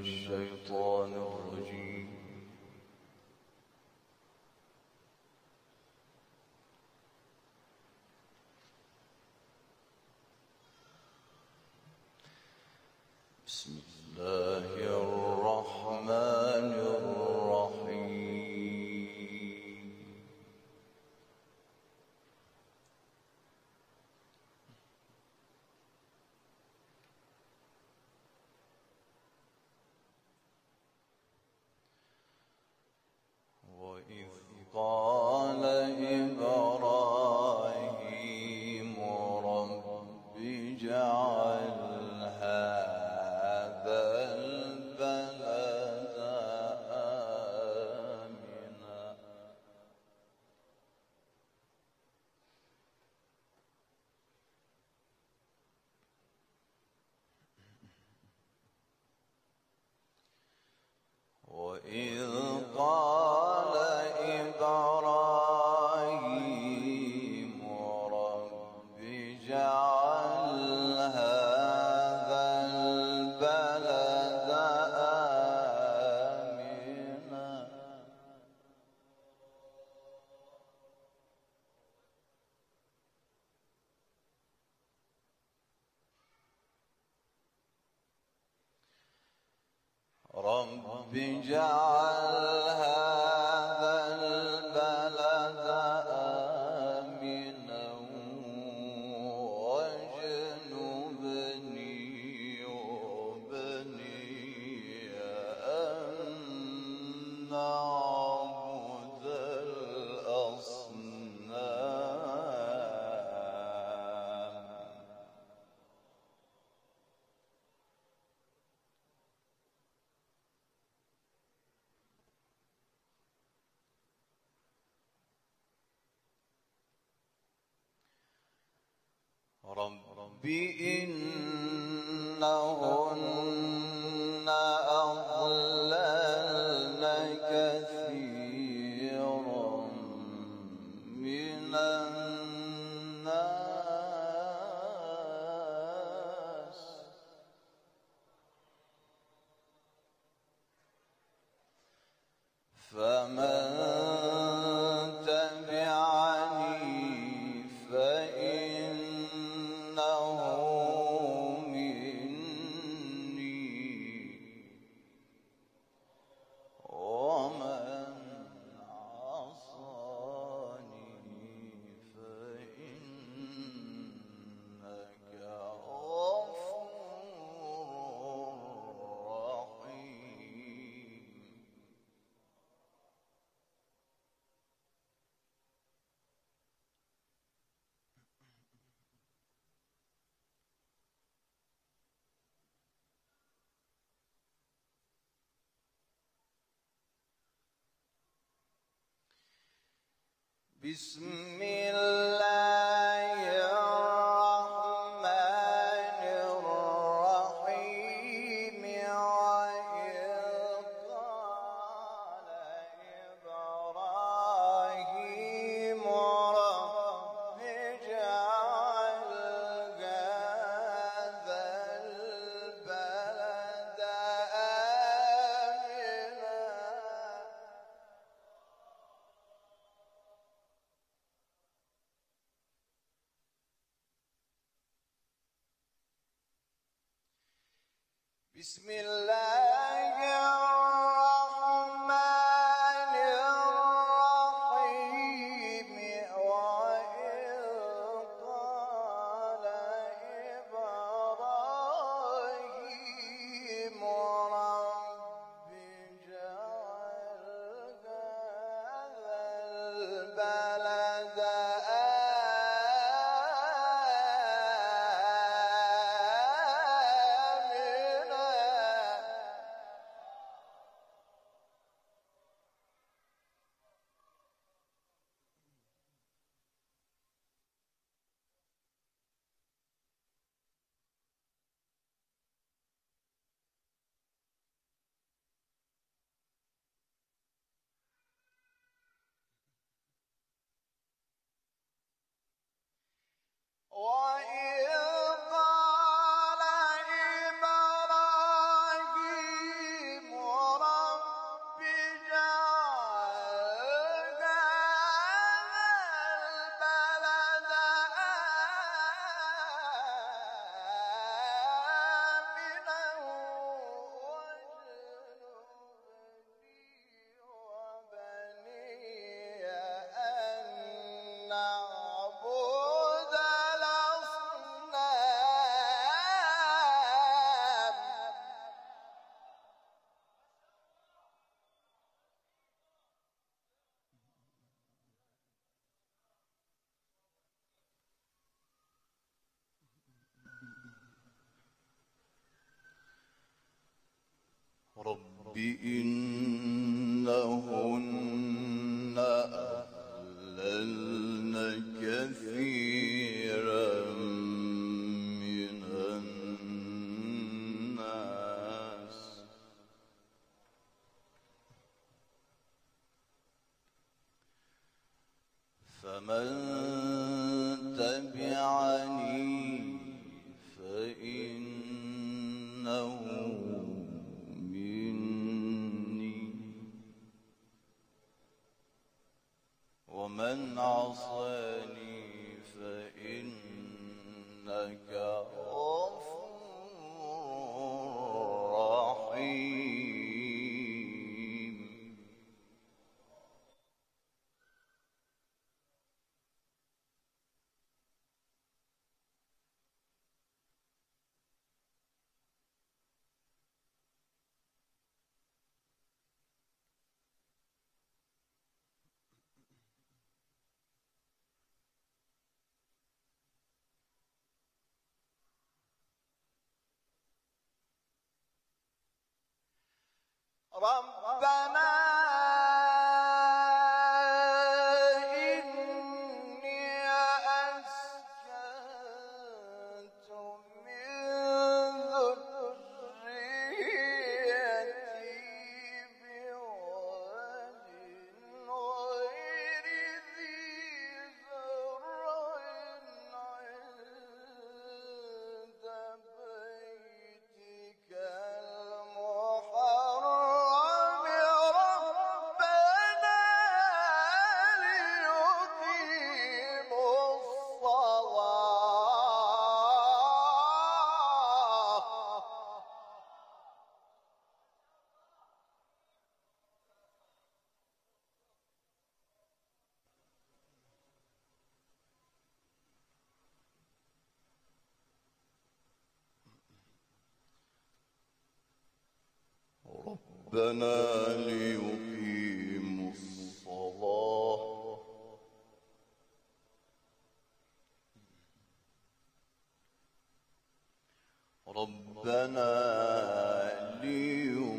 الشيطان الرجيم رب اجعل بسم الله. بسم الله وإذ فمن ربنا ربنا ليقيموا الصلاة. ربنا ليقيموا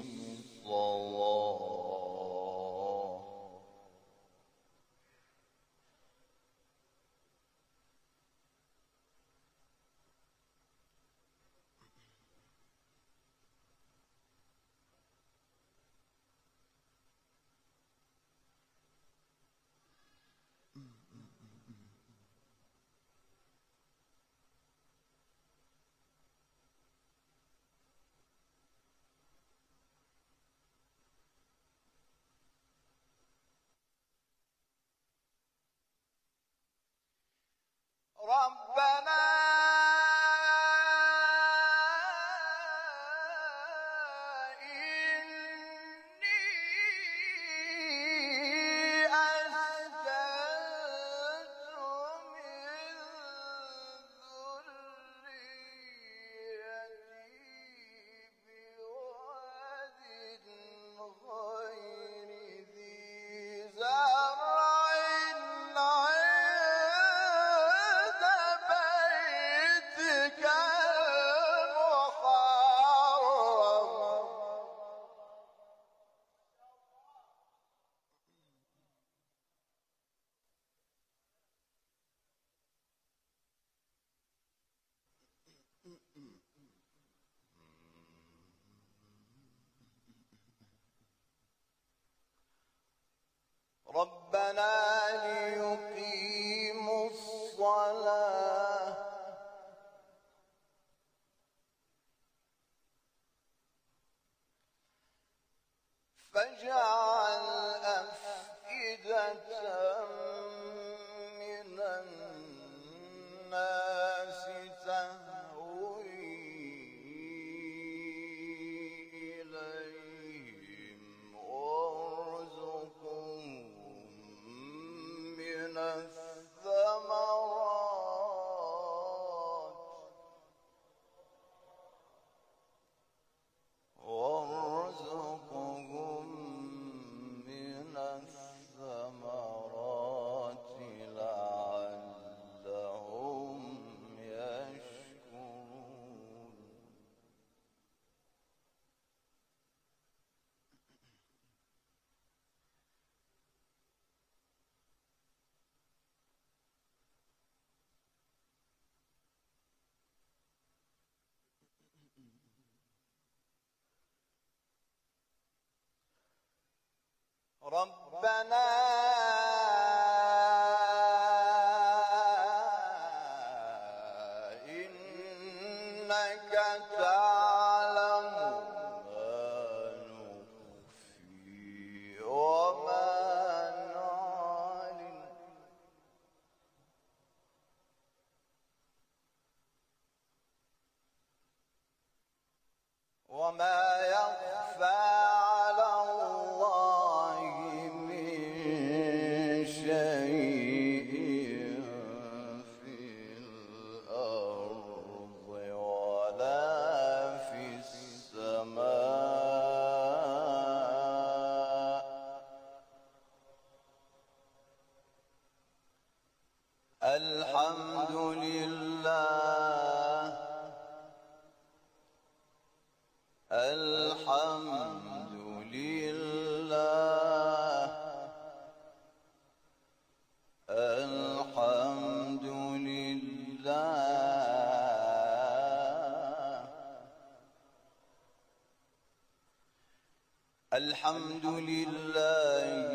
الصلاة ربنا فاجعل ربنا إنك تعلم ما نخفي وما نعلم وما الحمد لله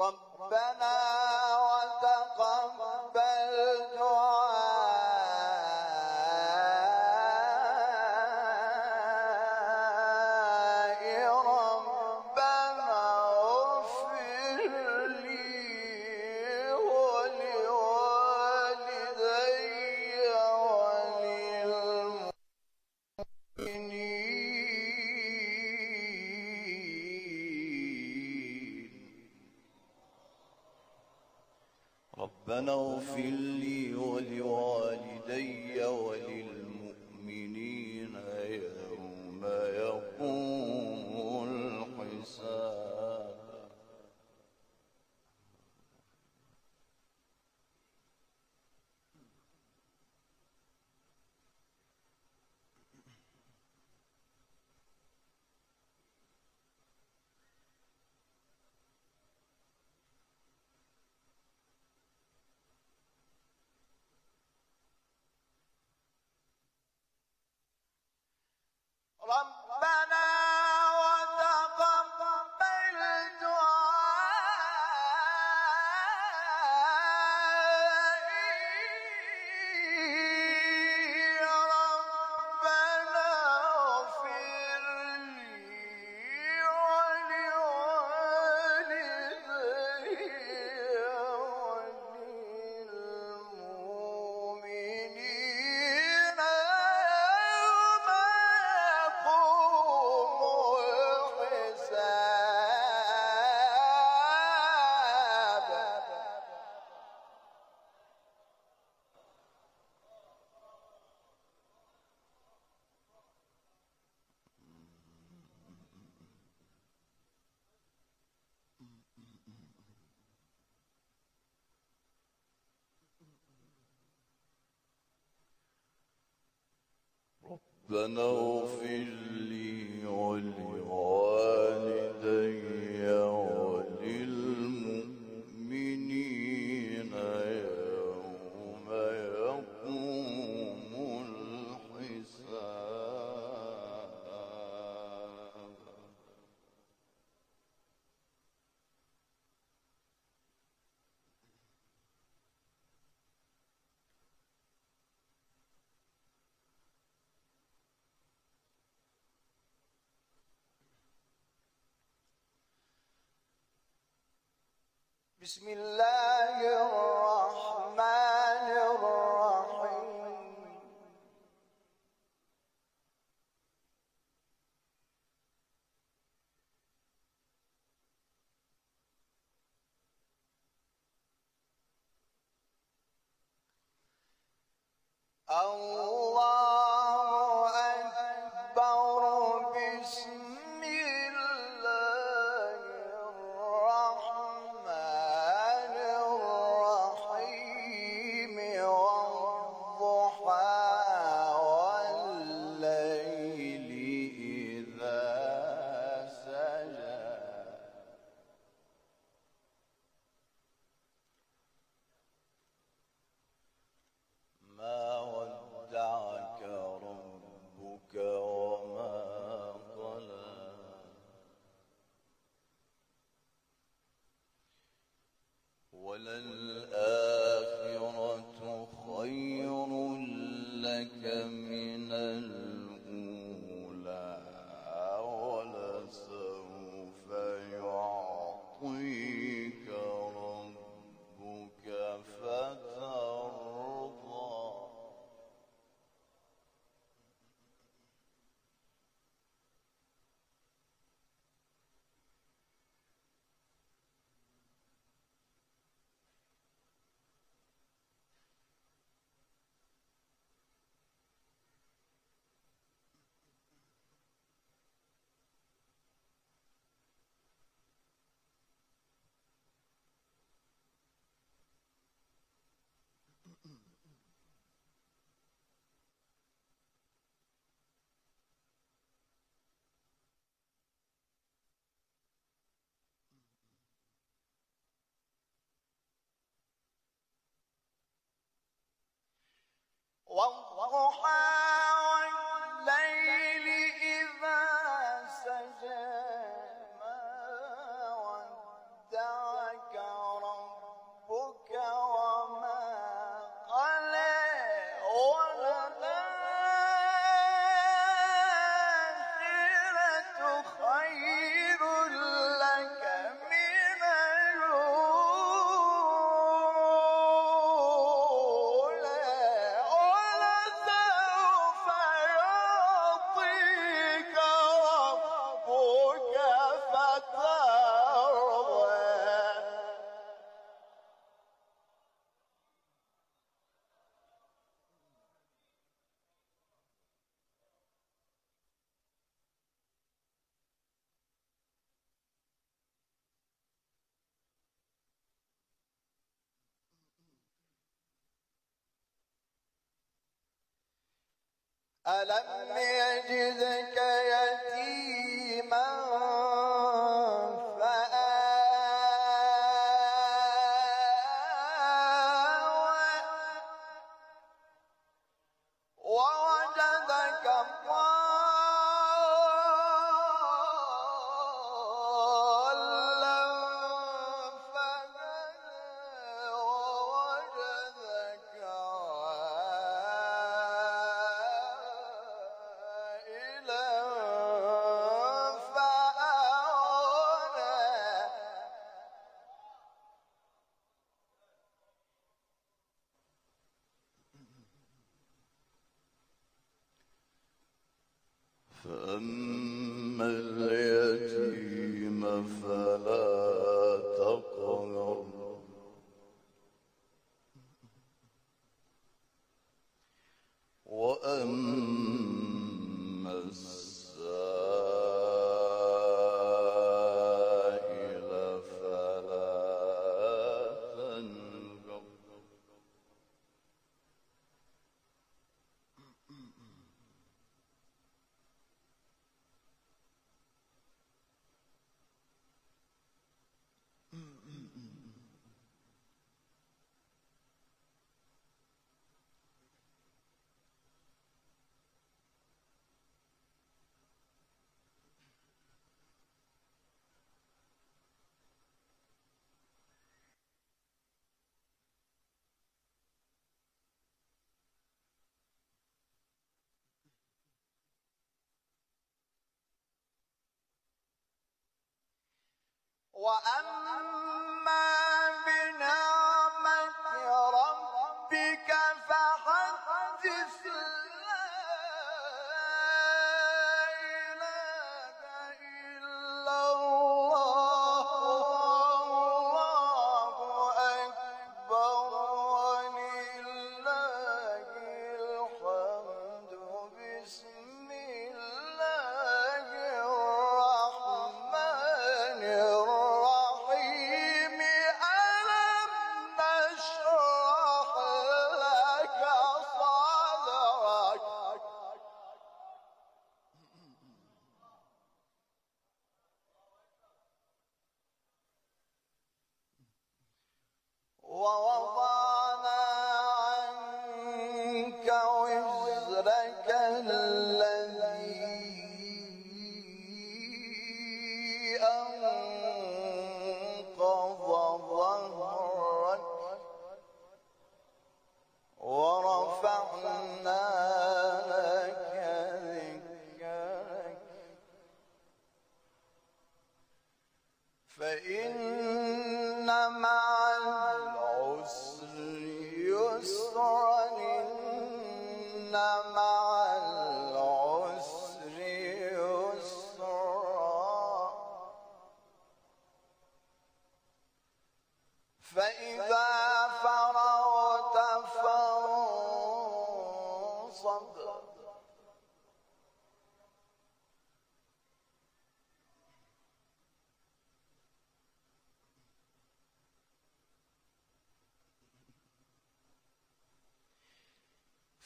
ربنا ربنا اغفر لي ولوالدي فنغفر لي ولي بسم الله الرحمن الرحيم. أو One ألم يجدك يتيما وأما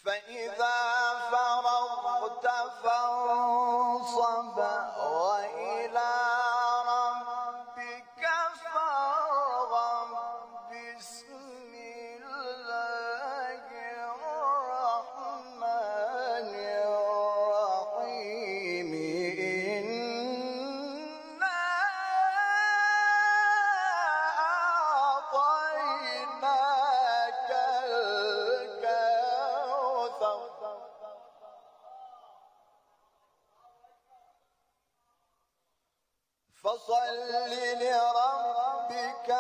فإذا فرغت فانصب فصل لربك